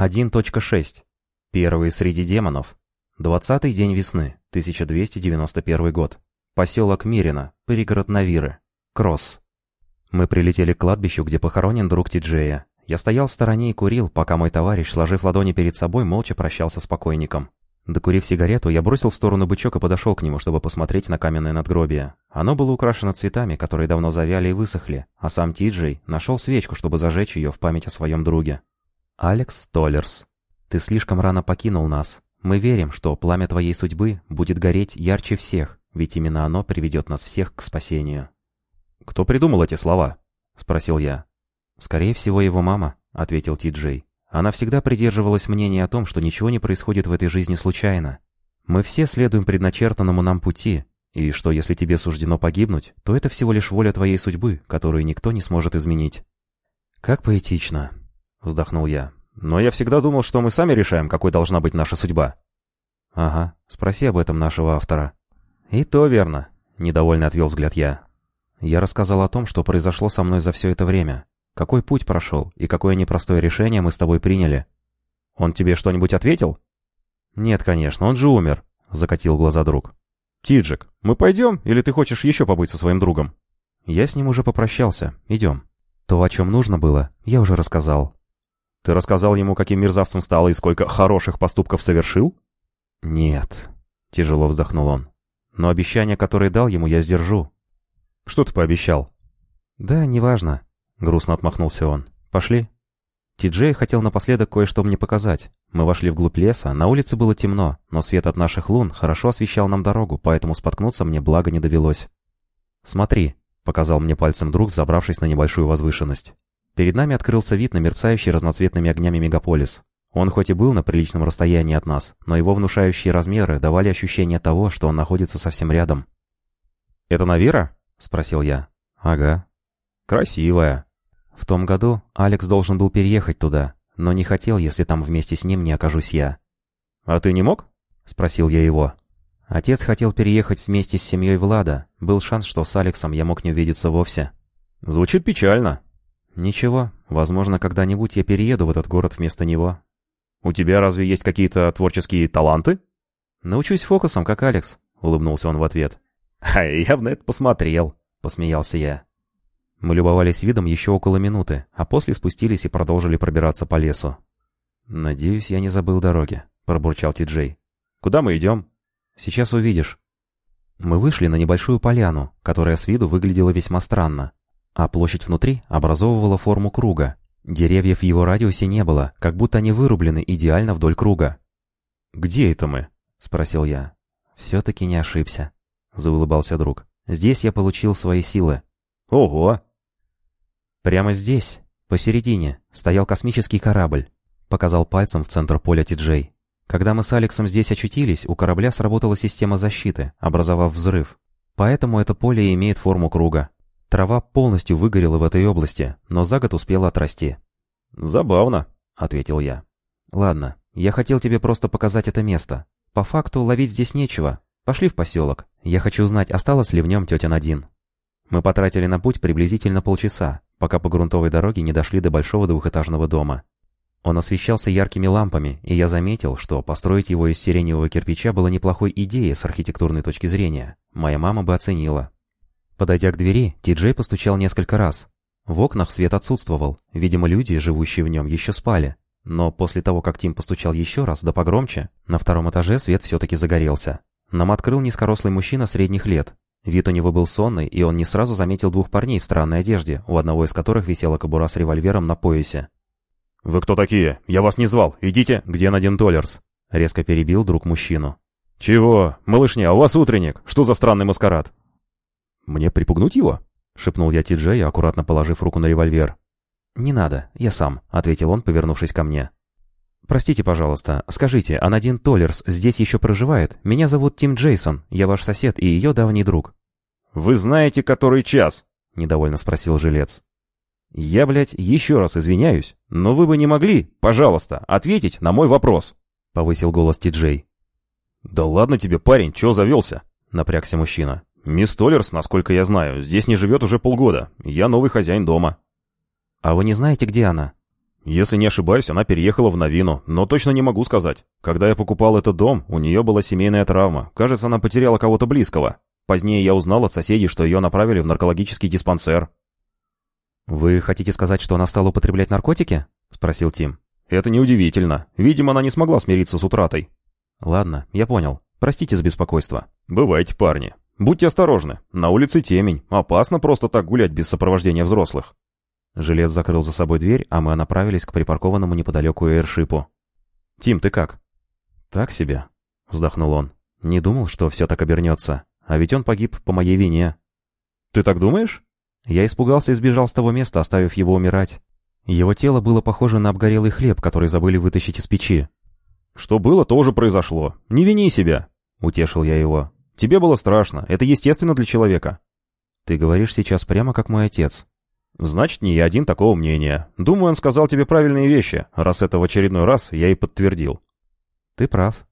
1.6. Первые среди демонов. Двадцатый день весны, 1291 год. Поселок Мирина, пригород Навиры. Кросс. Мы прилетели к кладбищу, где похоронен друг Тиджея. Я стоял в стороне и курил, пока мой товарищ, сложив ладони перед собой, молча прощался с покойником. Докурив сигарету, я бросил в сторону бычок и подошел к нему, чтобы посмотреть на каменное надгробие. Оно было украшено цветами, которые давно завяли и высохли, а сам Тиджей нашел свечку, чтобы зажечь ее в память о своем друге. «Алекс Толлерс, ты слишком рано покинул нас. Мы верим, что пламя твоей судьбы будет гореть ярче всех, ведь именно оно приведет нас всех к спасению». «Кто придумал эти слова?» — спросил я. «Скорее всего, его мама», — ответил Ти-Джей. Она всегда придерживалась мнения о том, что ничего не происходит в этой жизни случайно. Мы все следуем предначертанному нам пути, и что если тебе суждено погибнуть, то это всего лишь воля твоей судьбы, которую никто не сможет изменить. «Как поэтично», — вздохнул я. «Но я всегда думал, что мы сами решаем, какой должна быть наша судьба». «Ага, спроси об этом нашего автора». «И то верно», — недовольно отвел взгляд я. Я рассказал о том, что произошло со мной за все это время. Какой путь прошел и какое непростое решение мы с тобой приняли. Он тебе что-нибудь ответил? Нет, конечно, он же умер, закатил глаза друг. Тиджик, мы пойдем или ты хочешь еще побыть со своим другом? Я с ним уже попрощался. Идем. То, о чем нужно было, я уже рассказал. Ты рассказал ему, каким мерзавцем стал и сколько хороших поступков совершил? Нет, тяжело вздохнул он. Но обещание, которое дал ему, я сдержу. Что ты пообещал? Да, неважно. Грустно отмахнулся он. «Пошли». Ти-Джей хотел напоследок кое-что мне показать. Мы вошли вглубь леса, на улице было темно, но свет от наших лун хорошо освещал нам дорогу, поэтому споткнуться мне благо не довелось. «Смотри», — показал мне пальцем друг, забравшись на небольшую возвышенность. Перед нами открылся вид на мерцающий разноцветными огнями мегаполис. Он хоть и был на приличном расстоянии от нас, но его внушающие размеры давали ощущение того, что он находится совсем рядом. «Это Навира?» — спросил я. «Ага». «Красивая», в том году Алекс должен был переехать туда, но не хотел, если там вместе с ним не окажусь я. «А ты не мог?» — спросил я его. Отец хотел переехать вместе с семьей Влада. Был шанс, что с Алексом я мог не увидеться вовсе. «Звучит печально». «Ничего, возможно, когда-нибудь я перееду в этот город вместо него». «У тебя разве есть какие-то творческие таланты?» «Научусь фокусом, как Алекс», — улыбнулся он в ответ. «А я бы на это посмотрел», — посмеялся я. Мы любовались видом еще около минуты, а после спустились и продолжили пробираться по лесу. «Надеюсь, я не забыл дороги», — пробурчал Ти-Джей. «Куда мы идем?» «Сейчас увидишь». Мы вышли на небольшую поляну, которая с виду выглядела весьма странно, а площадь внутри образовывала форму круга. Деревьев в его радиусе не было, как будто они вырублены идеально вдоль круга. «Где это мы?» — спросил я. «Все-таки не ошибся», — заулыбался друг. «Здесь я получил свои силы». «Ого!» Прямо здесь, посередине, стоял космический корабль. Показал пальцем в центр поля Ти-Джей. Когда мы с Алексом здесь очутились, у корабля сработала система защиты, образовав взрыв. Поэтому это поле имеет форму круга. Трава полностью выгорела в этой области, но за год успела отрасти. «Забавно», — ответил я. «Ладно, я хотел тебе просто показать это место. По факту ловить здесь нечего. Пошли в поселок. Я хочу узнать, осталась ли в нем тетя Надин». Мы потратили на путь приблизительно полчаса, пока по грунтовой дороге не дошли до большого двухэтажного дома. Он освещался яркими лампами, и я заметил, что построить его из сиреневого кирпича было неплохой идеей с архитектурной точки зрения. Моя мама бы оценила. Подойдя к двери, Ти-Джей постучал несколько раз. В окнах свет отсутствовал, видимо, люди, живущие в нем, еще спали. Но после того, как Тим постучал еще раз, да погромче, на втором этаже свет все-таки загорелся. Нам открыл низкорослый мужчина средних лет, Вид у него был сонный, и он не сразу заметил двух парней в странной одежде, у одного из которых висела кобура с револьвером на поясе. «Вы кто такие? Я вас не звал. Идите, где Надин Толлерс?» Резко перебил друг мужчину. «Чего? Малышня, у вас утренник. Что за странный маскарад?» «Мне припугнуть его?» — шепнул я Ти-Джею, аккуратно положив руку на револьвер. «Не надо, я сам», — ответил он, повернувшись ко мне. «Простите, пожалуйста, скажите, а Надин Толлерс здесь еще проживает? Меня зовут Тим Джейсон, я ваш сосед и ее давний друг». «Вы знаете, который час?» — недовольно спросил жилец. «Я, блядь, еще раз извиняюсь, но вы бы не могли, пожалуйста, ответить на мой вопрос», — повысил голос Ти-Джей. «Да ладно тебе, парень, чего завелся?» — напрягся мужчина. «Мисс Толлерс, насколько я знаю, здесь не живет уже полгода. Я новый хозяин дома». «А вы не знаете, где она?» Если не ошибаюсь, она переехала в Новину, но точно не могу сказать. Когда я покупал этот дом, у нее была семейная травма. Кажется, она потеряла кого-то близкого. Позднее я узнал от соседей, что ее направили в наркологический диспансер. «Вы хотите сказать, что она стала употреблять наркотики?» — спросил Тим. «Это неудивительно. Видимо, она не смогла смириться с утратой». «Ладно, я понял. Простите за беспокойство». «Бывайте, парни. Будьте осторожны. На улице темень. Опасно просто так гулять без сопровождения взрослых». Жилет закрыл за собой дверь, а мы направились к припаркованному неподалеку эйршипу. «Тим, ты как?» «Так себе», — вздохнул он. «Не думал, что все так обернется. А ведь он погиб по моей вине». «Ты так думаешь?» Я испугался и сбежал с того места, оставив его умирать. Его тело было похоже на обгорелый хлеб, который забыли вытащить из печи. «Что было, то уже произошло. Не вини себя», — утешил я его. «Тебе было страшно. Это естественно для человека». «Ты говоришь сейчас прямо как мой отец», Значит, не я один такого мнения. Думаю, он сказал тебе правильные вещи, раз это в очередной раз я и подтвердил. Ты прав.